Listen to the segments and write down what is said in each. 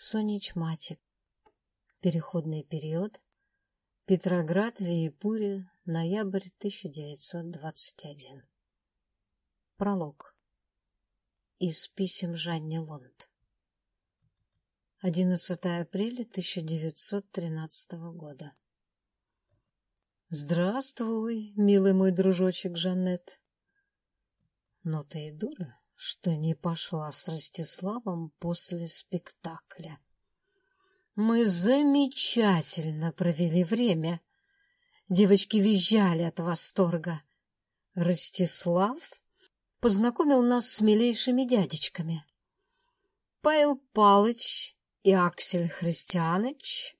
Сонич Матик. Переходный период. Петроград, Виепуре, ноябрь 1921. Пролог. Из писем Жанни Лонд. 11 апреля 1913 года. Здравствуй, милый мой дружочек Жанет. Но ты и дура что не пошла с Ростиславом после спектакля. Мы замечательно провели время. Девочки визжали от восторга. Ростислав познакомил нас с милейшими дядечками. Павел Палыч и Аксель Христианыч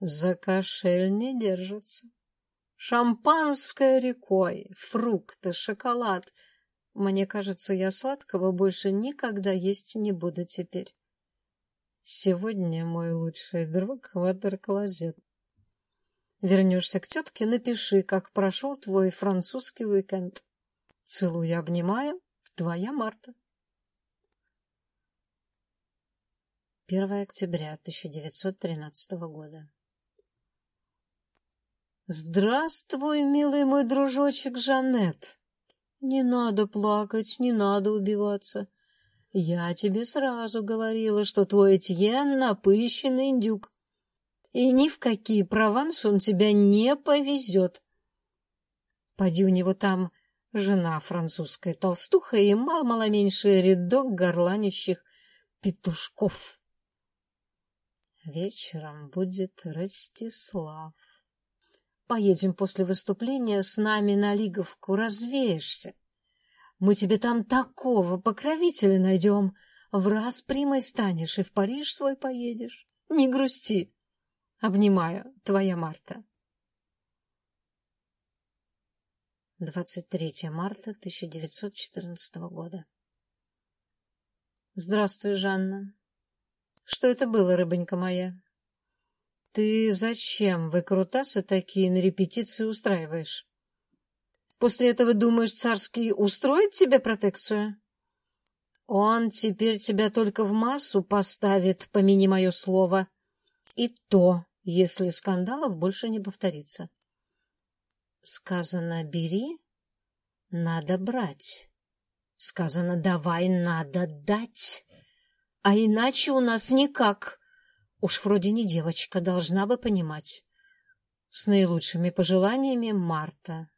за кошель не держатся. Шампанское рекой, фрукты, шоколад — мне кажется, я сладкого больше никогда есть не буду теперь. Сегодня мой лучший друг — ватерклозет. Вернешься к тетке, напиши, как прошел твой французский уикенд. Целую, обнимаю. Твоя Марта. 1 октября 1913 года. Здравствуй, милый мой дружочек Жанет. Не надо плакать, не надо убиваться. Я тебе сразу говорила, что твой Этьен напыщенный индюк. И ни в какие Прованс он тебя не повезет. Поди у него там жена французская толстуха и мало-мало меньше рядок горланищих петушков. Вечером будет Ростислав. Поедем после выступления с нами на Лиговку, развеешься. Мы тебе там такого покровителя найдем. В раз примой станешь и в Париж свой поедешь. Не грусти. Обнимаю, твоя Марта. 23 марта 1914 года. Здравствуй, Жанна. Что это было, рыбонька моя? Ты зачем выкрутасы такие на репетиции устраиваешь? После этого думаешь, царский устроит тебе протекцию? Он теперь тебя только в массу поставит, помяни мое слово. И то, если скандалов больше не повторится. Сказано «бери», надо брать. Сказано «давай», надо дать. А иначе у нас никак. Уж вроде не девочка, должна бы понимать. С наилучшими пожеланиями, Марта.